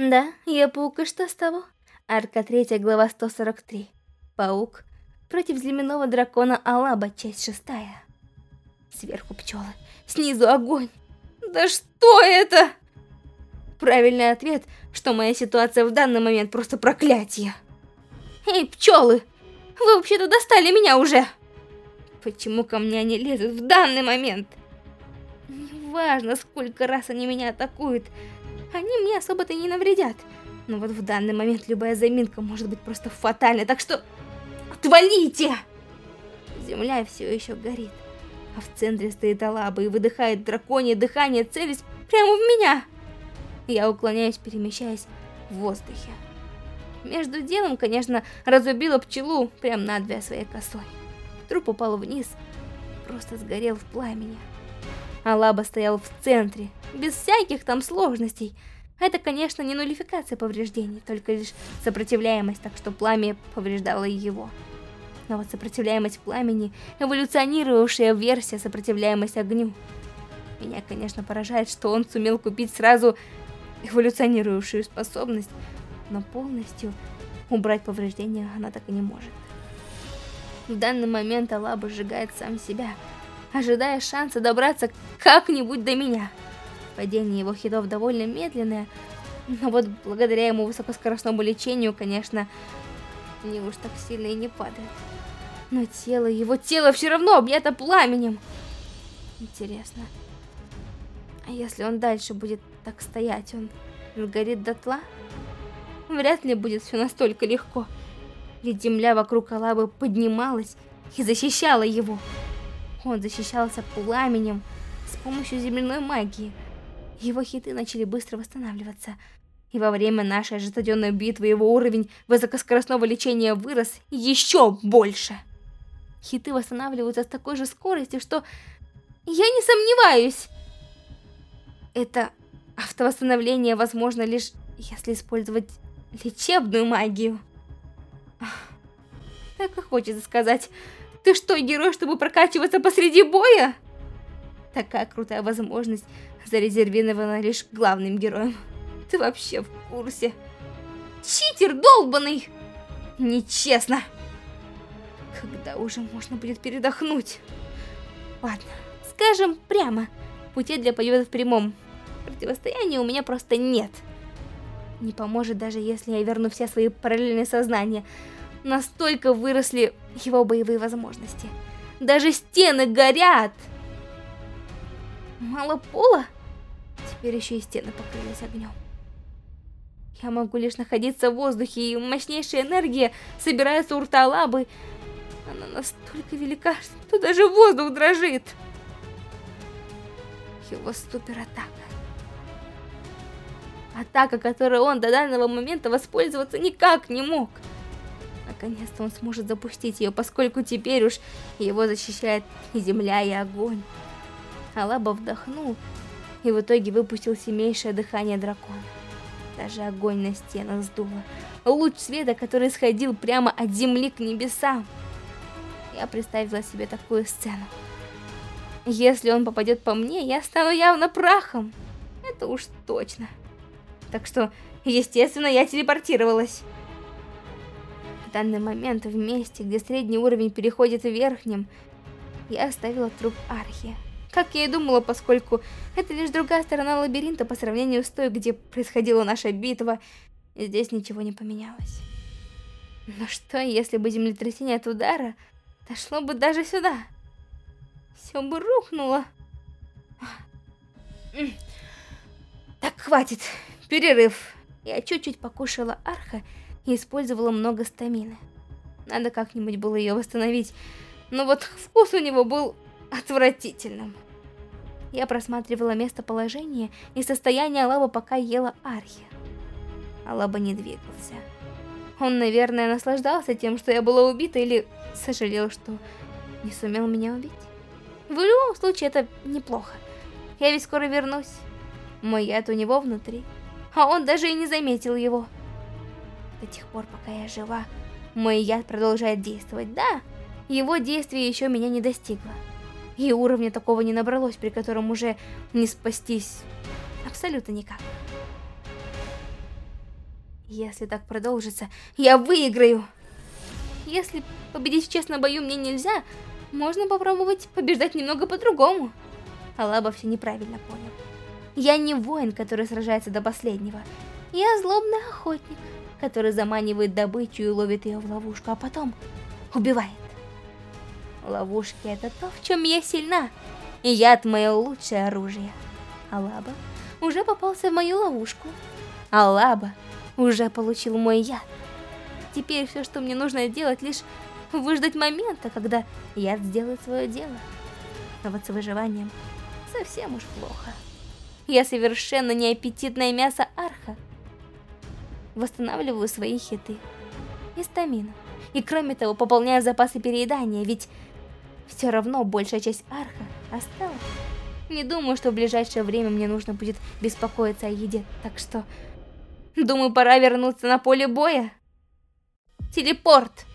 Да, я паук, и что с того? Арка 3, глава 143. Паук против земляного дракона Алаба, часть 6. Сверху пчелы, снизу огонь. Да что это? Правильный ответ, что моя ситуация в данный момент просто проклятие. Эй, пчелы, вы вообще-то достали меня уже. Почему ко мне они лезут в данный момент? Неважно, сколько раз они меня атакуют, они мне особо-то не навредят. Но вот в данный момент любая заминка может быть просто фатальной, так что... Отвалите! Земля все еще горит, а в центре стоит Алаба и выдыхает драконье дыхание, целясь прямо в меня. Я уклоняюсь, перемещаясь в воздухе. Между делом, конечно, разубила пчелу прямо надвое своей косой. Труп упал вниз, просто сгорел в пламени. Алаба стоял в центре, без всяких там сложностей. Это, конечно, не нулификация повреждений, только лишь сопротивляемость, так что пламя повреждало его. Но вот сопротивляемость пламени, эволюционировавшая версия сопротивляемость огню. Меня, конечно, поражает, что он сумел купить сразу эволюционирующую способность, но полностью убрать повреждения она так и не может. В данный момент Алаба сжигает сам себя, ожидая шанса добраться как-нибудь до меня. Падение его хитов довольно медленное, но вот благодаря ему высокоскоростному лечению, конечно, не уж так сильно и не падает. Но тело, его тело все равно объято пламенем. Интересно, а если он дальше будет так стоять, он сгорит дотла? Вряд ли будет все настолько легко. Ведь земля вокруг Алабы поднималась и защищала его. Он защищался пламенем с помощью земляной магии. Его хиты начали быстро восстанавливаться. И во время нашей ожесточенной битвы его уровень высокоскоростного лечения вырос еще больше. Хиты восстанавливаются с такой же скоростью, что я не сомневаюсь. Это автовосстановление возможно лишь если использовать лечебную магию. Так и хочется сказать, ты что, герой, чтобы прокачиваться посреди боя? Такая крутая возможность зарезервирована лишь главным героем. Ты вообще в курсе? Читер долбанный! Нечестно! Когда уже можно будет передохнуть? Ладно, скажем прямо, пути для победы в прямом противостоянии у меня просто нет. Не поможет даже если я верну все свои параллельные сознания. Настолько выросли его боевые возможности. Даже стены горят! Мало пола? Теперь еще и стены покрылись огнем. Я могу лишь находиться в воздухе, и мощнейшая энергия собирается у рта лабы. Она настолько велика, что даже воздух дрожит. Его супер-атака. Атака, которой он до данного момента воспользоваться никак не мог. Наконец-то он сможет запустить ее, поскольку теперь уж его защищает и земля, и огонь. Алаба вдохнул и в итоге выпустил сильнейшее дыхание дракона. Даже огонь на стенах сдуло. Луч света, который сходил прямо от земли к небесам. Я представила себе такую сцену. Если он попадет по мне, я стану явно прахом. Это уж точно. Так что, естественно, я телепортировалась. В данный момент в месте, где средний уровень переходит в верхнем, я оставила труп Архи. Как я и думала, поскольку это лишь другая сторона лабиринта по сравнению с той, где происходила наша битва, здесь ничего не поменялось. Но что, если бы землетрясение от удара дошло бы даже сюда? Все бы рухнуло. Так, хватит. Перерыв. Я чуть-чуть покушала арха и использовала много стамины. Надо как-нибудь было ее восстановить. Но вот вкус у него был отвратительным. Я просматривала местоположение и состояние Алаба, пока ела архи. Алаба не двигался. Он, наверное, наслаждался тем, что я была убита, или сожалел, что не сумел меня убить. В любом случае, это неплохо. Я ведь скоро вернусь. Мой яд у него внутри, а он даже и не заметил его. До тех пор, пока я жива, мой яд продолжает действовать. Да, его действие еще меня не достигло. И уровня такого не набралось, при котором уже не спастись абсолютно никак. Если так продолжится, я выиграю. Если победить в честном бою мне нельзя, можно попробовать побеждать немного по-другому. Алаба все неправильно понял. Я не воин, который сражается до последнего. Я злобный охотник, который заманивает добычу и ловит ее в ловушку, а потом убивает. Ловушки — это то, в чем я сильна, и яд — мое лучшее оружие. Алаба уже попался в мою ловушку. Алаба уже получил мой яд. Теперь все, что мне нужно делать, лишь выждать момента, когда яд сделает свое дело. Но вот с выживанием совсем уж плохо. Я совершенно не аппетитное мясо арха. Восстанавливаю свои хиты и стамину. И кроме того, пополняю запасы переедания, ведь все равно большая часть арха осталась. Не думаю, что в ближайшее время мне нужно будет беспокоиться о еде, так что... Думаю, пора вернуться на поле боя. Телепорт!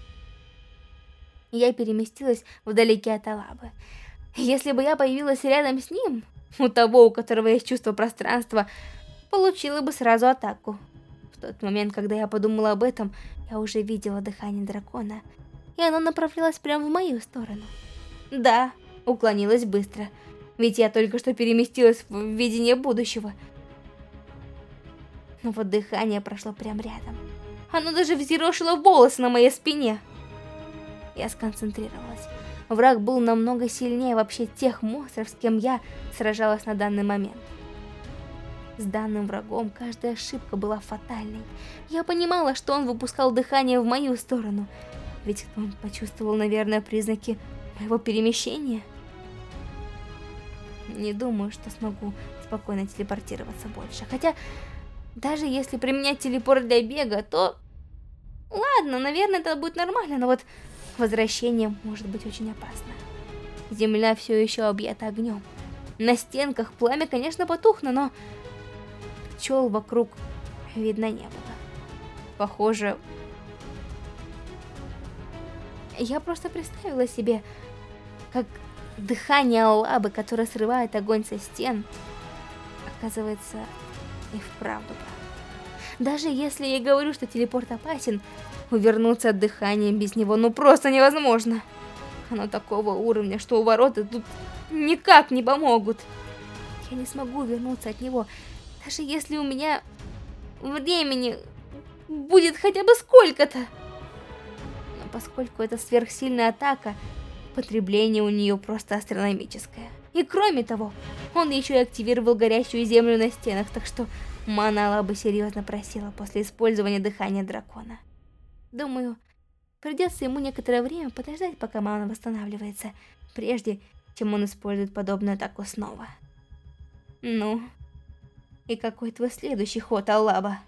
Я переместилась вдалеке от Алабы. Если бы я появилась рядом с ним, у того, у которого есть чувство пространства, получила бы сразу атаку. Тот момент, когда я подумала об этом, я уже видела дыхание дракона, и оно направлялось прямо в мою сторону. Да, уклонилась быстро, ведь я только что переместилась в видение будущего. Но вот дыхание прошло прямо рядом. Оно даже взъерошило волосы на моей спине. Я сконцентрировалась. Враг был намного сильнее вообще тех монстров, с кем я сражалась на данный момент. С данным врагом каждая ошибка была фатальной. Я понимала, что он выпускал дыхание в мою сторону, ведь он почувствовал, наверное, признаки моего перемещения. Не думаю, что смогу спокойно телепортироваться больше. Хотя, даже если применять телепорт для бега, то... Ладно, наверное, это будет нормально, но вот возвращение может быть очень опасно. Земля все еще объята огнем. На стенках пламя, конечно, потухло, но пчел вокруг видно не было. Похоже... Я просто представила себе, как дыхание лабы, которое срывает огонь со стен, оказывается и вправду. Даже если я говорю, что телепорт опасен, увернуться от дыхания без него ну просто невозможно. Оно такого уровня, что у ворота тут никак не помогут. Я не смогу вернуться от него, даже если у меня времени будет хотя бы сколько-то. Но поскольку это сверхсильная атака, потребление у нее просто астрономическое. И кроме того, он еще и активировал горящую землю на стенах, так что мана бы серьезно просила после использования дыхания дракона. Думаю, придется ему некоторое время подождать, пока мана восстанавливается, прежде чем он использует подобную атаку снова. Ну, и какой твой следующий ход, Аллаба?